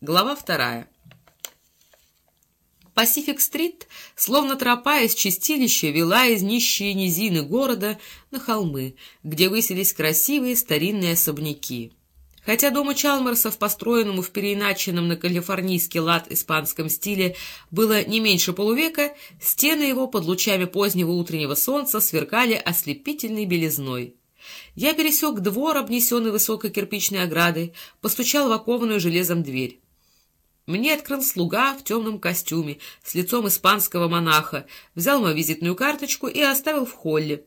Глава вторая. Пасифик-стрит, словно тропа из чистилища, вела из нищей низины города на холмы, где высились красивые старинные особняки. Хотя дому Чалмарсов, построенному в переиначенном на калифорнийский лад испанском стиле, было не меньше полувека, стены его под лучами позднего утреннего солнца сверкали ослепительной белизной. Я пересек двор, обнесенный высокой кирпичной оградой, постучал в окованную железом дверь. Мне открыл слуга в темном костюме с лицом испанского монаха, взял мою визитную карточку и оставил в холле.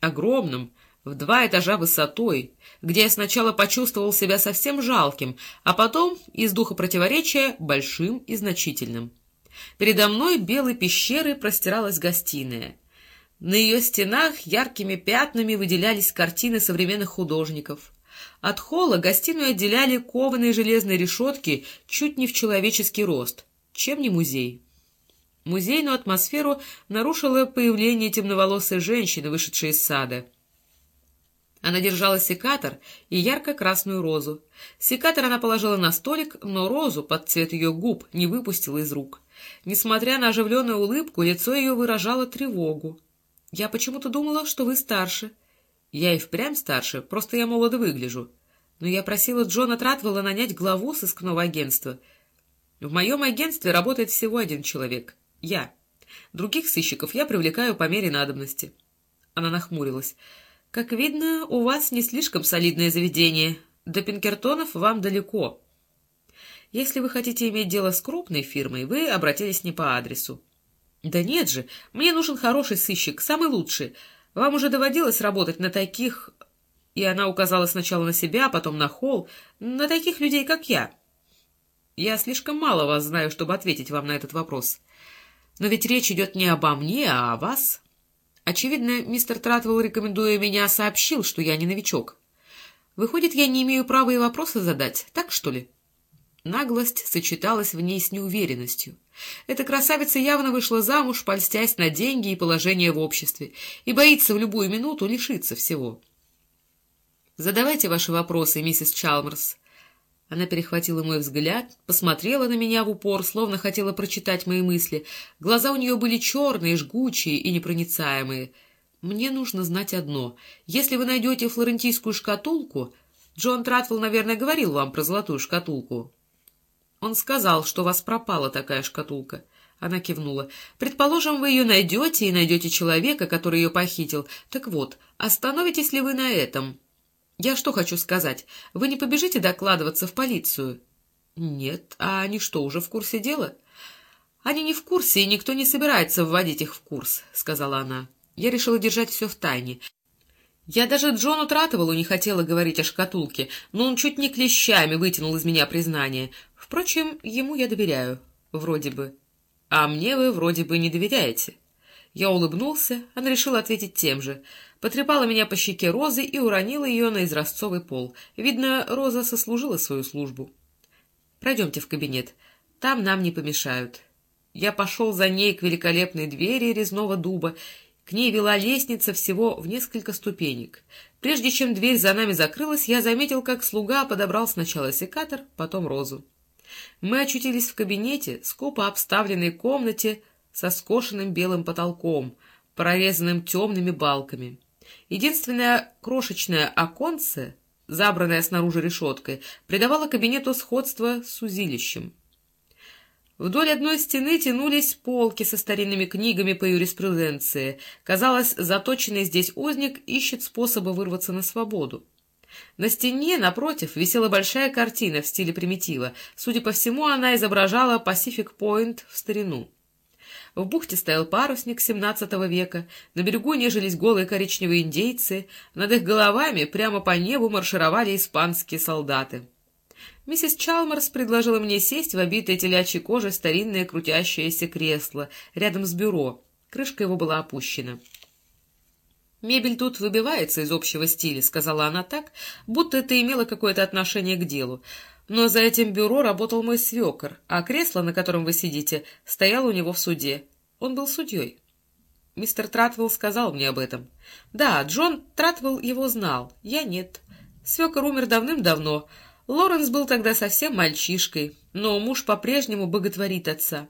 Огромном, в два этажа высотой, где я сначала почувствовал себя совсем жалким, а потом, из духа противоречия, большим и значительным. Передо мной белой пещерой простиралась гостиная. На ее стенах яркими пятнами выделялись картины современных художников — от холла гостиную отделяли кованые железные решетки чуть не в человеческий рост. Чем не музей? Музейную атмосферу нарушило появление темноволосой женщины, вышедшей из сада. Она держала секатор и ярко-красную розу. Секатор она положила на столик, но розу под цвет ее губ не выпустила из рук. Несмотря на оживленную улыбку, лицо ее выражало тревогу. «Я почему-то думала, что вы старше», я и впрямь старше, просто я молодо выгляжу. Но я просила Джона Тратвелла нанять главу сыскного агентства. В моем агентстве работает всего один человек — я. Других сыщиков я привлекаю по мере надобности. Она нахмурилась. — Как видно, у вас не слишком солидное заведение. До Пинкертонов вам далеко. Если вы хотите иметь дело с крупной фирмой, вы обратились не по адресу. — Да нет же, мне нужен хороший сыщик, самый лучший — вам уже доводилось работать на таких...» И она указала сначала на себя, а потом на холл. «На таких людей, как я». «Я слишком мало вас знаю, чтобы ответить вам на этот вопрос. Но ведь речь идет не обо мне, а о вас. Очевидно, мистер Тратвелл, рекомендуя меня, сообщил, что я не новичок. Выходит, я не имею права и вопросы задать, так что ли?» Наглость сочеталась в ней с неуверенностью. Эта красавица явно вышла замуж, польстясь на деньги и положение в обществе, и боится в любую минуту лишиться всего. «Задавайте ваши вопросы, миссис Чалмерс». Она перехватила мой взгляд, посмотрела на меня в упор, словно хотела прочитать мои мысли. Глаза у нее были черные, жгучие и непроницаемые. «Мне нужно знать одно. Если вы найдете флорентийскую шкатулку...» Джон Тратвелл, наверное, говорил вам про золотую шкатулку. Он сказал, что у вас пропала такая шкатулка. Она кивнула. «Предположим, вы ее найдете и найдете человека, который ее похитил. Так вот, остановитесь ли вы на этом?» «Я что хочу сказать? Вы не побежите докладываться в полицию?» «Нет. А они что, уже в курсе дела?» «Они не в курсе, и никто не собирается вводить их в курс», — сказала она. Я решила держать все в тайне. Я даже Джону Тратовалу не хотела говорить о шкатулке, но он чуть не клещами вытянул из меня признание. Впрочем, ему я доверяю. Вроде бы. А мне вы вроде бы не доверяете. Я улыбнулся, она решила ответить тем же. Потрепала меня по щеке розы и уронила ее на изразцовый пол. Видно, роза сослужила свою службу. Пройдемте в кабинет. Там нам не помешают. Я пошел за ней к великолепной двери резного дуба к ней вела лестница всего в несколько ступенек. Прежде чем дверь за нами закрылась, я заметил, как слуга подобрал сначала секатор, потом розу. Мы очутились в кабинете, скупо обставленной комнате со скошенным белым потолком, прорезанным темными балками. Единственное крошечное оконце, забранное снаружи решеткой, придавало кабинету сходство с узилищем. Вдоль одной стены тянулись полки со старинными книгами по юриспруденции. Казалось, заточенный здесь узник ищет способа вырваться на свободу. На стене, напротив, висела большая картина в стиле примитива. Судя по всему, она изображала Пасифик Пойнт в старину. В бухте стоял парусник XVII века, на берегу нежились голые коричневые индейцы, над их головами прямо по небу маршировали испанские солдаты. Миссис Чалмерс предложила мне сесть в обитое телячьей кожей старинное крутящееся кресло рядом с бюро. Крышка его была опущена. «Мебель тут выбивается из общего стиля», — сказала она так, будто это имело какое-то отношение к делу. «Но за этим бюро работал мой свекор, а кресло, на котором вы сидите, стояло у него в суде. Он был судьей». Мистер Тратвелл сказал мне об этом. «Да, Джон Тратвелл его знал, я нет. Свекор умер давным-давно». Лоренс был тогда совсем мальчишкой, но муж по-прежнему боготворит отца.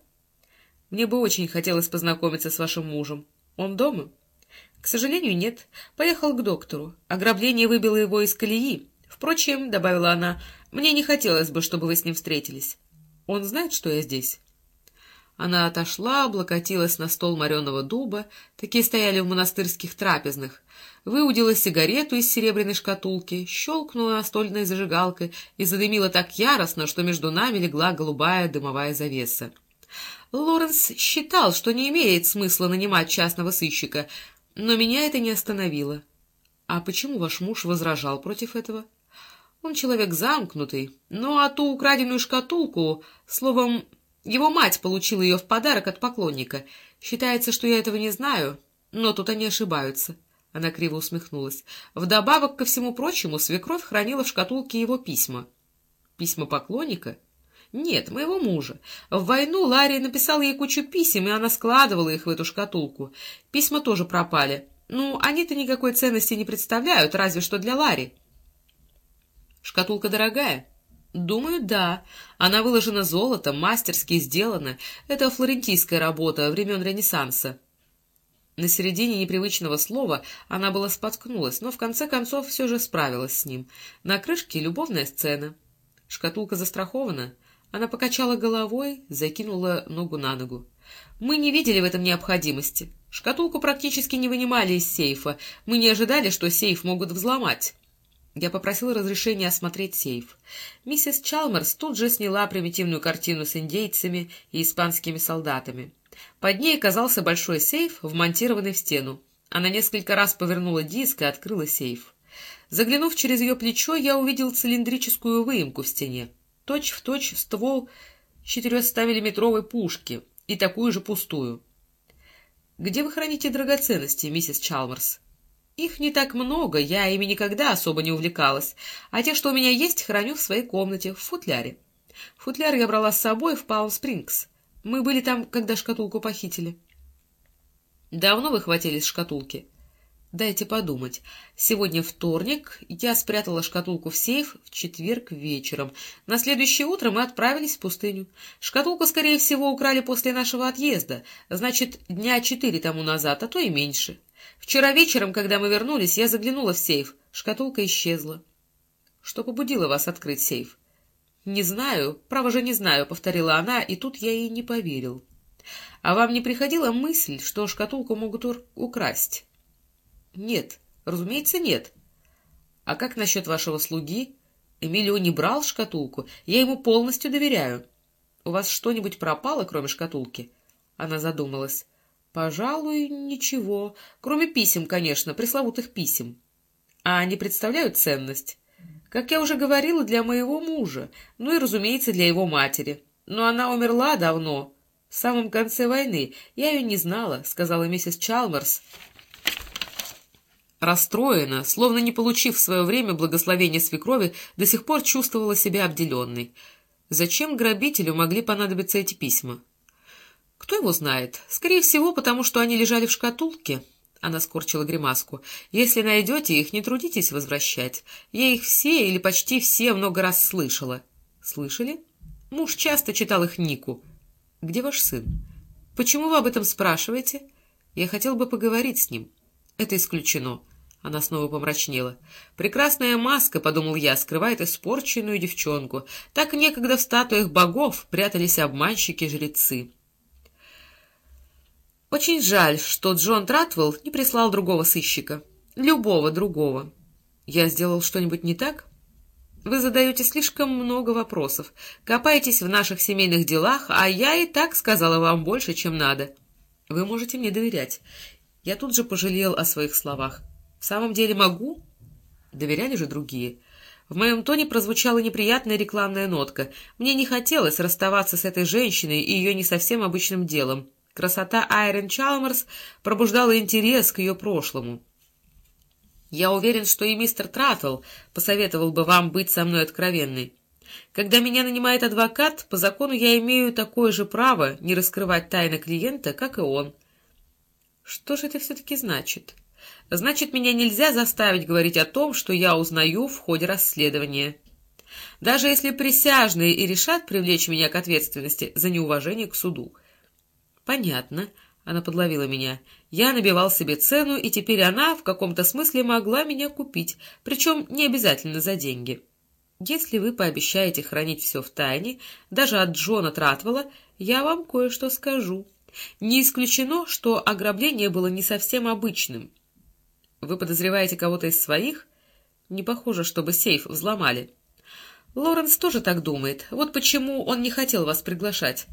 Мне бы очень хотелось познакомиться с вашим мужем. Он дома? К сожалению, нет. Поехал к доктору. Ограбление выбило его из колеи. Впрочем, — добавила она, — мне не хотелось бы, чтобы вы с ним встретились. Он знает, что я здесь?» Она отошла, облокотилась на стол мореного дуба, такие стояли в монастырских трапезных, выудила сигарету из серебряной шкатулки, щелкнула настольной зажигалкой и задымила так яростно, что между нами легла голубая дымовая завеса. Лоренс считал, что не имеет смысла нанимать частного сыщика, но меня это не остановило. А почему ваш муж возражал против этого? Он человек замкнутый, ну а ту украденную шкатулку, словом, его мать получила ее в подарок от поклонника. Считается, что я этого не знаю, но тут они ошибаются. Она криво усмехнулась. Вдобавок ко всему прочему, свекровь хранила в шкатулке его письма. Письма поклонника? Нет, моего мужа. В войну Ларри написал ей кучу писем, и она складывала их в эту шкатулку. Письма тоже пропали. Ну, они-то никакой ценности не представляют, разве что для Ларри. Шкатулка дорогая? Думаю, да. Она выложена золотом, мастерски сделана. Это флорентийская работа времен Ренессанса. На середине непривычного слова она была споткнулась, но в конце концов все же справилась с ним. На крышке любовная сцена. Шкатулка застрахована. Она покачала головой, закинула ногу на ногу. Мы не видели в этом необходимости. Шкатулку практически не вынимали из сейфа. Мы не ожидали, что сейф могут взломать. Я попросил разрешения осмотреть сейф. Миссис Чалмерс тут же сняла примитивную картину с индейцами и испанскими солдатами. Под ней оказался большой сейф, вмонтированный в стену. Она несколько раз повернула диск и открыла сейф. Заглянув через ее плечо, я увидел цилиндрическую выемку в стене, точь-в-точь точь ствол 400-миллиметровой пушки и такую же пустую. — Где вы храните драгоценности, миссис Чалмерс? Их не так много, я ими никогда особо не увлекалась, а те, что у меня есть, храню в своей комнате, в футляре. Футляр я брала с собой в Палм-Спрингс. Мы были там, когда шкатулку похитили. Давно вы хватились шкатулки? Дайте подумать. Сегодня вторник, я спрятала шкатулку в сейф в четверг вечером. На следующее утро мы отправились в пустыню. Шкатулку, скорее всего, украли после нашего отъезда, значит, дня четыре тому назад, а то и меньше. Вчера вечером, когда мы вернулись, я заглянула в сейф. Шкатулка исчезла. Что побудило вас открыть сейф? Не знаю, право же не знаю, повторила она, и тут я ей не поверил. А вам не приходила мысль, что шкатулку могут украсть? Нет, разумеется, нет. А как насчет вашего слуги? Эмилио не брал шкатулку, я ему полностью доверяю. У вас что-нибудь пропало, кроме шкатулки? Она задумалась. Пожалуй, ничего. Кроме писем, конечно, пресловутых писем. А они представляют ценность? Как я уже говорила, для моего мужа, ну и, разумеется, для его матери. Но она умерла давно, в самом конце войны. Я ее не знала, — сказала миссис Чалмерс. Расстроена, словно не получив в свое время благословения свекрови, до сих пор чувствовала себя обделенной. Зачем грабителю могли понадобиться эти письма? Кто его знает? Скорее всего, потому что они лежали в шкатулке. Она скорчила гримаску. Если найдете их, не трудитесь возвращать. Я их все или почти все много раз слышала. Слышали? Муж часто читал их Нику. Где ваш сын? Почему вы об этом спрашиваете? Я хотел бы поговорить с ним. Это исключено. Она снова помрачнела. «Прекрасная маска, — подумал я, — скрывает испорченную девчонку. Так некогда в статуях богов прятались обманщики-жрецы». Очень жаль, что Джон Тратвелл не прислал другого сыщика. Любого другого. Я сделал что-нибудь не так? Вы задаете слишком много вопросов, копаетесь в наших семейных делах, а я и так сказала вам больше, чем надо. Вы можете мне доверять. Я тут же пожалел о своих словах. В самом деле могу? Доверяли же другие. В моем тоне прозвучала неприятная рекламная нотка. Мне не хотелось расставаться с этой женщиной и ее не совсем обычным делом. Красота Айрен Чалмерс пробуждала интерес к ее прошлому. Я уверен, что и мистер Траттл посоветовал бы вам быть со мной откровенной. Когда меня нанимает адвокат, по закону я имею такое же право не раскрывать тайны клиента, как и он. Что же это все-таки значит? Значит, меня нельзя заставить говорить о том, что я узнаю в ходе расследования. даже если присяжные и решат привлечь меня к ответственности за неуважение к суду. Понятно. Она подловила меня. Я набивал себе цену, и теперь она в каком-то смысле могла меня купить, причем не обязательно за деньги. Если вы пообещаете хранить все в тайне, даже от Джона Тратвелла, я вам кое-что скажу. Не исключено, что ограбление было не совсем обычным. Вы подозреваете кого-то из своих? Не похоже, чтобы сейф взломали. Лоренс тоже так думает. Вот почему он не хотел вас приглашать.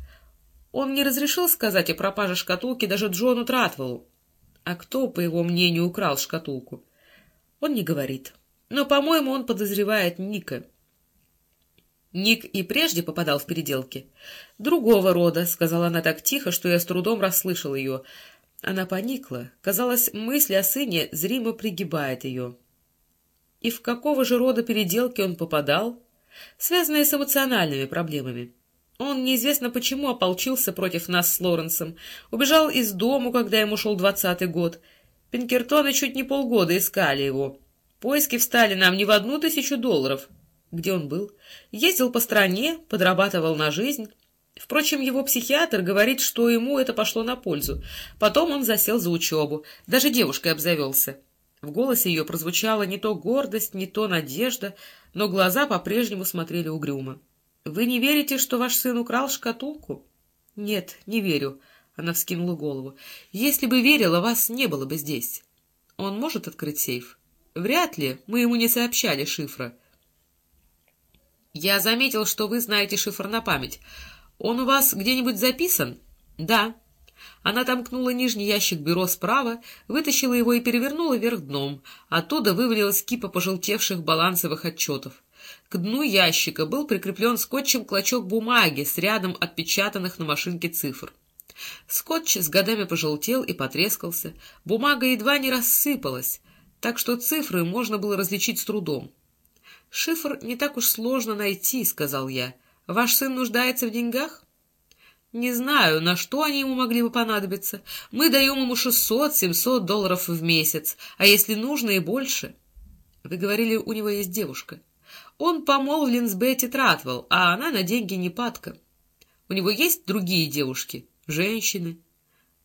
Он не разрешил сказать о пропаже шкатулки даже Джону Тратвеллу. А кто, по его мнению, украл шкатулку? Он не говорит. Но, по-моему, он подозревает Ника. Ник и прежде попадал в переделки. «Другого рода», — сказала она так тихо, что я с трудом расслышал ее. Она поникла. Казалось, мысль о сыне зримо пригибает ее. И в какого же рода переделки он попадал? Связанные с эмоциональными проблемами. Он неизвестно почему ополчился против нас с Лоренсом, убежал из дому, когда ему шел двадцатый год. Пинкертоны чуть не полгода искали его. Поиски встали нам не в одну тысячу долларов. Где он был? Ездил по стране, подрабатывал на жизнь. Впрочем, его психиатр говорит, что ему это пошло на пользу. Потом он засел за учебу, даже девушкой обзавелся. В голосе ее прозвучала не то гордость, не то надежда, но глаза по-прежнему смотрели угрюмо. Вы не верите, что ваш сын украл шкатулку? — Нет, не верю, — она вскинула голову. — Если бы верила, вас не было бы здесь. Он может открыть сейф? — Вряд ли, мы ему не сообщали шифра. — Я заметил, что вы знаете шифр на память. Он у вас где-нибудь записан? — Да. Она томкнула нижний ящик бюро справа, вытащила его и перевернула вверх дном. Оттуда вывалилась кипа пожелтевших балансовых отчетов. К дну ящика был прикреплен скотчем клочок бумаги с рядом отпечатанных на машинке цифр. Скотч с годами пожелтел и потрескался, бумага едва не рассыпалась, так что цифры можно было различить с трудом. «Шифр не так уж сложно найти», — сказал я. «Ваш сын нуждается в деньгах?» «Не знаю, на что они ему могли бы понадобиться. Мы даем ему шестьсот-семьсот долларов в месяц, а если нужно и больше». «Вы говорили, у него есть девушка». Он помолвлен с Бетти Тратвелл, а она на деньги не падка. У него есть другие девушки? Женщины?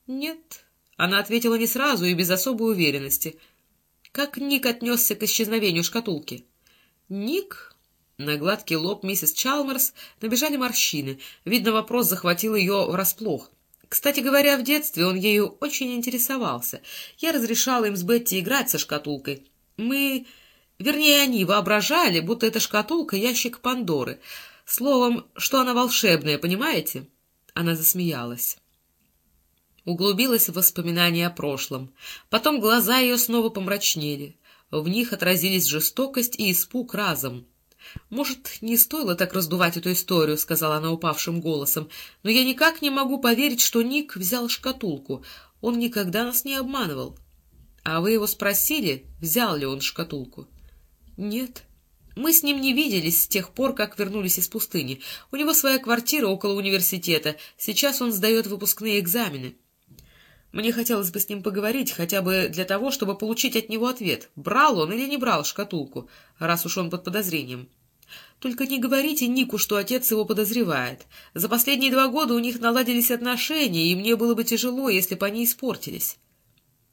Нет. Она ответила не сразу и без особой уверенности. Как Ник отнесся к исчезновению шкатулки? Ник? На гладкий лоб миссис Чалмерс набежали морщины. Видно, вопрос захватил ее врасплох. Кстати говоря, в детстве он ею очень интересовался. Я разрешала им с Бетти играть со шкатулкой. Мы Вернее, они воображали, будто это шкатулка — ящик Пандоры. Словом, что она волшебная, понимаете? Она засмеялась. Углубилась в воспоминания о прошлом. Потом глаза ее снова помрачнели. В них отразились жестокость и испуг разом. «Может, не стоило так раздувать эту историю», — сказала она упавшим голосом, «но я никак не могу поверить, что Ник взял шкатулку. Он никогда нас не обманывал». «А вы его спросили, взял ли он шкатулку?» «Нет. Мы с ним не виделись с тех пор, как вернулись из пустыни. У него своя квартира около университета. Сейчас он сдает выпускные экзамены. Мне хотелось бы с ним поговорить, хотя бы для того, чтобы получить от него ответ, брал он или не брал шкатулку, раз уж он под подозрением. Только не говорите Нику, что отец его подозревает. За последние два года у них наладились отношения, и мне было бы тяжело, если бы они испортились».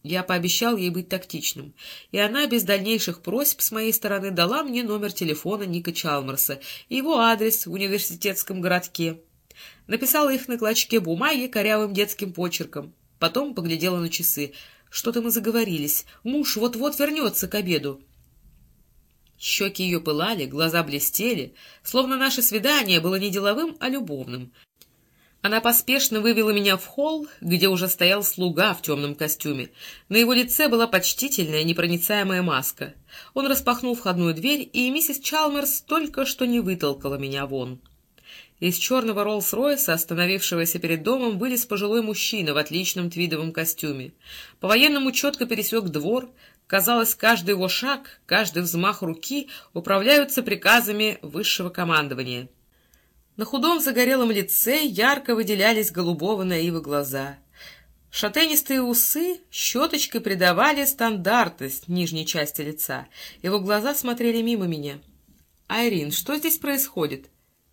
Я пообещал ей быть тактичным, и она без дальнейших просьб с моей стороны дала мне номер телефона Ника Чалмарса и его адрес в университетском городке. Написала их на клочке бумаги корявым детским почерком. Потом поглядела на часы. Что-то мы заговорились. Муж вот-вот вернется к обеду. Щеки ее пылали, глаза блестели, словно наше свидание было не деловым, а любовным. Она поспешно вывела меня в холл, где уже стоял слуга в темном костюме. На его лице была почтительная, непроницаемая маска. Он распахнул входную дверь, и миссис Чалмерс только что не вытолкала меня вон. Из черного Роллс-Ройса, остановившегося перед домом, вылез пожилой мужчина в отличном твидовом костюме. По-военному четко пересек двор. Казалось, каждый его шаг, каждый взмах руки управляются приказами высшего командования. На худом загорелом лице ярко выделялись голубого наива глаза. Шатенистые усы щеточкой придавали стандартность нижней части лица. Его глаза смотрели мимо меня. «Айрин, что здесь происходит?»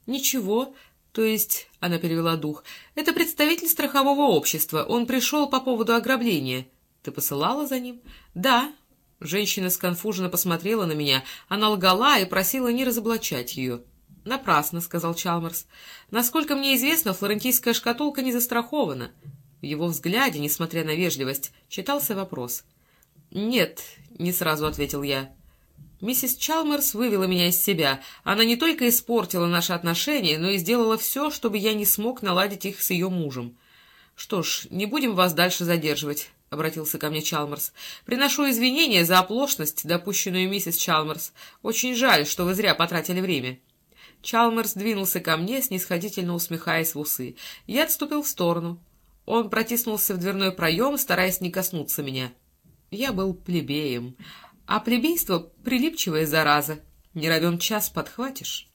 «Ничего. То есть...» — она перевела дух. «Это представитель страхового общества. Он пришел по поводу ограбления. Ты посылала за ним?» «Да». Женщина сконфуженно посмотрела на меня. Она лгала и просила не разоблачать ее. «Напрасно», — сказал Чалмарс. «Насколько мне известно, флорентийская шкатулка не застрахована». В его взгляде, несмотря на вежливость, читался вопрос. «Нет», — не сразу ответил я. Миссис Чалмерс вывела меня из себя. Она не только испортила наши отношения, но и сделала все, чтобы я не смог наладить их с ее мужем. «Что ж, не будем вас дальше задерживать», — обратился ко мне Чалмерс. «Приношу извинения за оплошность, допущенную миссис Чалмерс. Очень жаль, что вы зря потратили время». Чалмерс двинулся ко мне, снисходительно усмехаясь в усы. Я отступил в сторону. Он протиснулся в дверной проем, стараясь не коснуться меня. Я был плебеем, а плебейство — прилипчивая зараза. Не равен час подхватишь.